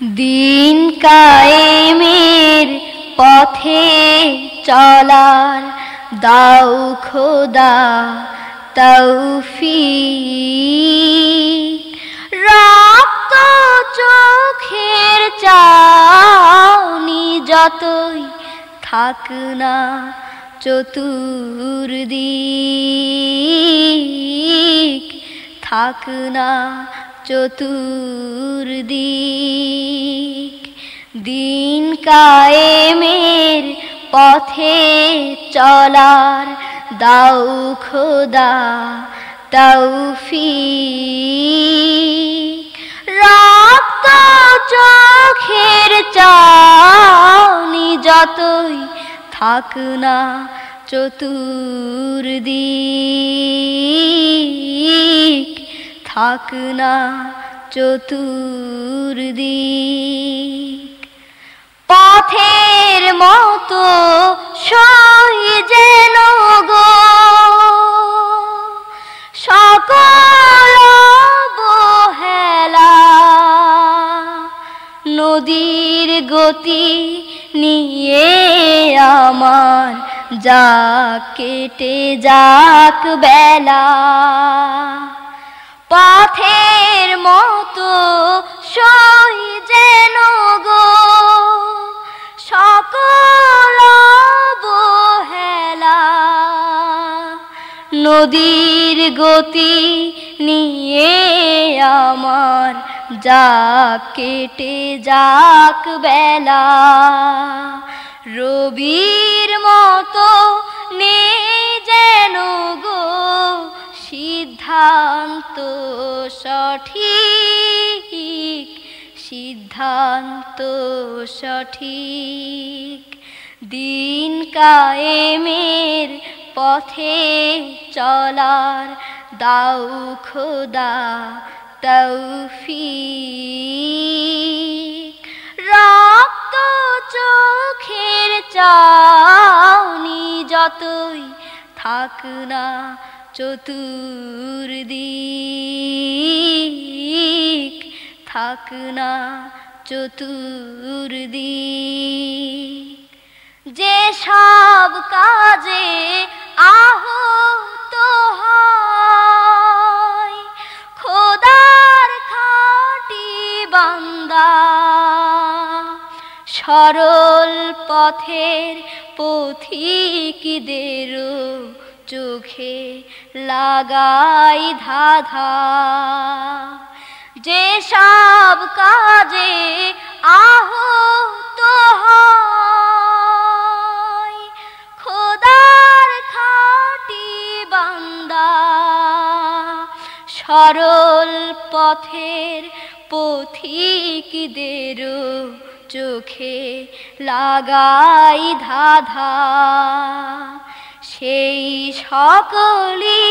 দিন কায়েমের পথে চলার দাও খোদা তৌফি রক্ত চোখের চাউনি যতই থাক না চতুর্দিক, থাক না চতুর্দিক। দিন কায়েমের পথে চলার দাও খোদা তৌফি রক্ত চোখের চাউনি যতই থাক না চতুর্দিক। থাক না চতুর্দিক। পথের মতো সই যেন গো, সকল বহেলা নদীর গতি নিয়ে আমার যাক কেটে যাক বেলা। পথের মতো সই যেন গো। সকল নদীর গতি নিয়ে আমার যাক কেটে যাক বেলা। রবির মতো নেই যেন গো। সিদ্ধান্ত সঠিক সিদ্ধান্ত সঠিক। দিন কায়েমের পথে চলার দাও খোদা তৌফি রক্ত চোখের চাউনি যতই থাক না চতুর্দিক থাক না চতুর্দিক যে সব কাজে হয় খোদার খাটি সরল পথের পথিকদেরও চোখে লাগাই ধাধা। যে সব কাজে আহত হয়, খোদার খাটি বান্দা। সরল পথের পথিকদেরও চোখে লাগাই ধাধা। সেই সকলি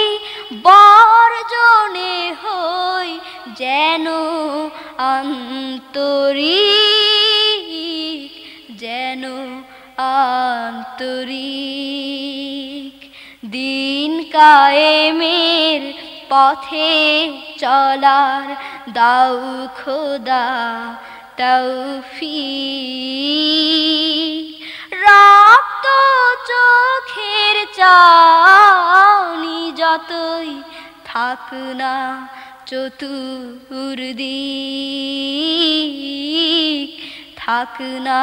বর্জনে হই যেন আন্তরিক যেন আন্তরিক। দিন কায়েমের পথে চলার দাও খোদা তৌফি রক্ত চোখের চাউনি যতই থাক না চতুর্দিক, থাক না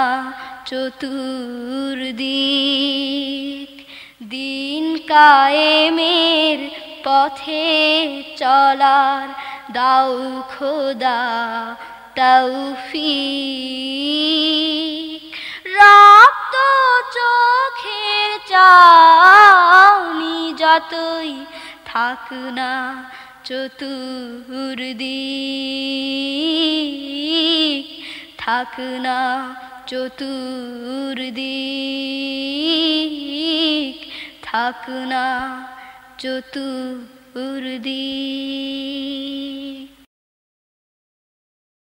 চতুর্দিক। দিন কায়েমের পথে চলার দাও খোদা তৌফিক। রক্ত চোখের চাউনি যতই থাক না চতুর্দিক থাক না চতুর্দিক থাক না চতুর্দিক